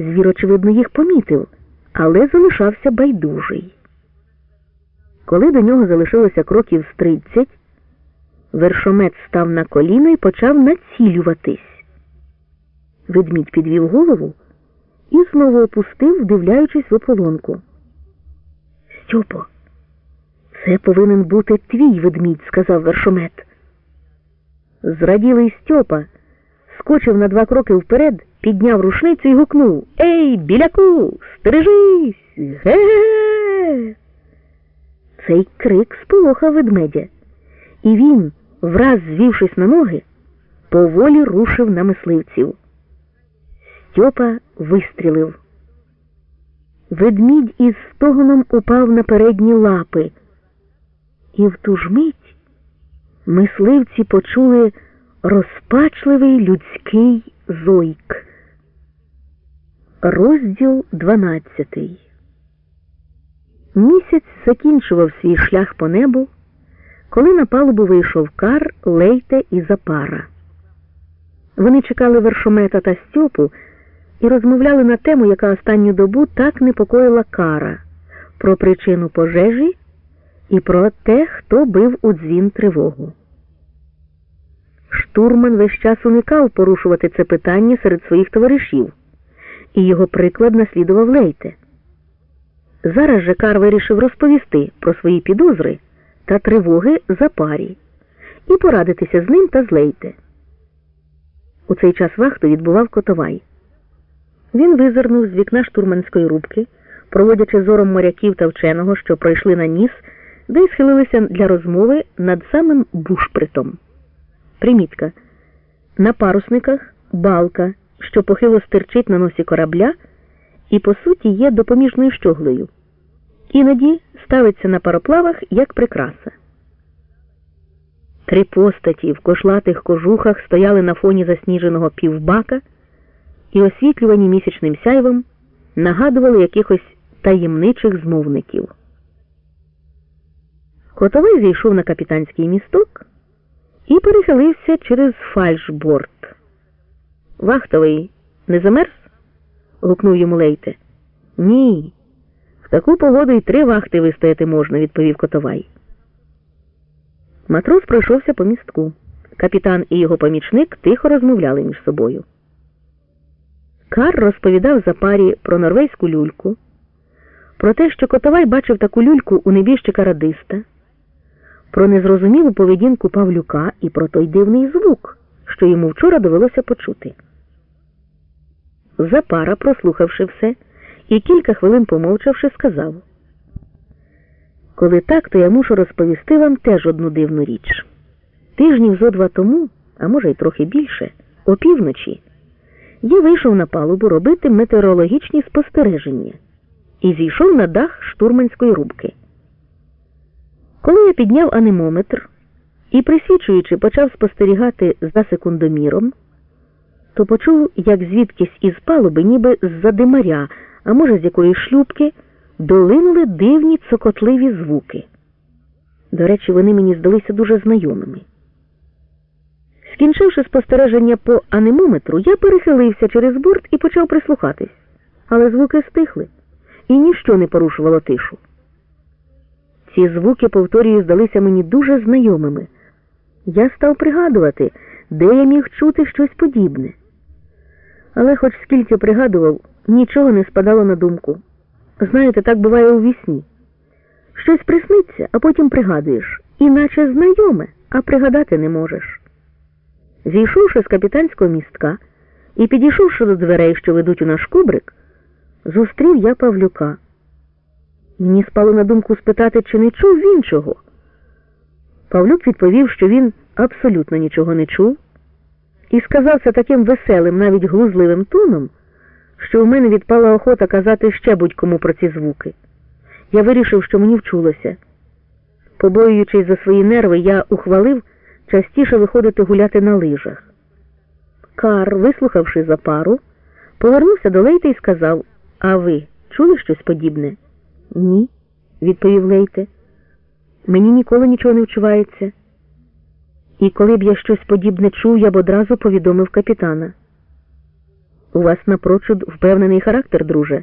Звір, очевидно, їх помітив, але залишався байдужий. Коли до нього залишилося кроків з тридцять, вершомет став на коліно і почав націлюватись. Ведмідь підвів голову і знову опустив, вдивляючись в ополонку. Стьопо, це повинен бути твій ведмідь, сказав вершомет. Зраділий Стьопа скочив на два кроки вперед, підняв рушницю і гукнув Ей, біляку, стережись! Ге-ге-ге! Цей крик сполохав ведмедя, і він, враз звівшись на ноги, поволі рушив на мисливців. Стьопа вистрілив. Ведмідь із стогоном упав на передні лапи, і в ту ж мить мисливці почули розпачливий людський зойк. Розділ 12 Місяць закінчував свій шлях по небу, коли на палубу вийшов кар, лейте і запара. Вони чекали вершомета та Стьопу і розмовляли на тему, яка останню добу так непокоїла кара, про причину пожежі і про те, хто бив у дзвін тривогу. Штурман весь час уникав порушувати це питання серед своїх товаришів, і його приклад наслідував Лейте. Зараз же Кар вирішив розповісти про свої підозри та тривоги за парі і порадитися з ним та з Лейте. У цей час вахту відбував Котовай. Він визирнув з вікна штурманської рубки, проводячи зором моряків та вченого, що пройшли на ніс, де й схилилися для розмови над самим бушпритом. Примітка. На парусниках балка, що похило стирчить на носі корабля і, по суті, є допоміжною щоглою. Іноді ставиться на пароплавах як прикраса. Три постаті в кошлатих кожухах стояли на фоні засніженого півбака і, освітлювані місячним сяйвом, нагадували якихось таємничих змовників. Котовий зійшов на капітанський місток і перехилився через фальшборд. Вахтовий не замерз? гукнув йому Лейте. Ні. В таку погоду й три вахти вистояти можна, відповів Котовай. Матрос пройшовся по містку. Капітан і його помічник тихо розмовляли між собою. Кар розповідав за парі про норвезьку люльку, про те, що Котовай бачив таку люльку у небіжчика радиста, про незрозумілу поведінку Павлюка і про той дивний звук, що йому вчора довелося почути. Запара, прослухавши все і кілька хвилин помовчавши, сказав Коли так, то я мушу розповісти вам теж одну дивну річ. Тижнів зо два тому, а може й трохи більше, опівночі, я вийшов на палубу робити метеорологічні спостереження і зійшов на дах штурманської рубки. Коли я підняв анемометр і, присвічуючи, почав спостерігати за секундоміром, то почув, як звідкись із палуби, ніби з-за димаря, а може, з якоїсь шлюбки, долинули дивні цокотливі звуки. До речі, вони мені здалися дуже знайомими. Скінчивши спостереження по анемометру, я перехилився через борт і почав прислухатись, але звуки стихли, і ніщо не порушувало тишу. Ці звуки, повторюю, здалися мені дуже знайомими. Я став пригадувати, де я міг чути щось подібне. Але, хоч скільки пригадував, нічого не спадало на думку. Знаєте, так буває у вісні. Щось присниться, а потім пригадуєш, іначе знайоме, а пригадати не можеш. Зійшовши з капітанського містка і підійшовши до дверей, що ведуть у наш кубрик, зустрів я Павлюка. Мені спало на думку спитати, чи не чув він чого. Павлюк відповів, що він абсолютно нічого не чув, і сказав це таким веселим, навіть глузливим тоном, що в мене відпала охота казати ще будь-кому про ці звуки. Я вирішив, що мені вчулося. Побоюючись за свої нерви, я ухвалив частіше виходити гуляти на лижах. Кар, вислухавши за пару, повернувся до Лейти і сказав А ви чули щось подібне? Ні, відповів Лейте. Мені ніколи нічого не вчувається. І коли б я щось подібне чув, я б одразу повідомив капітана. У вас напрочуд впевнений характер, друже.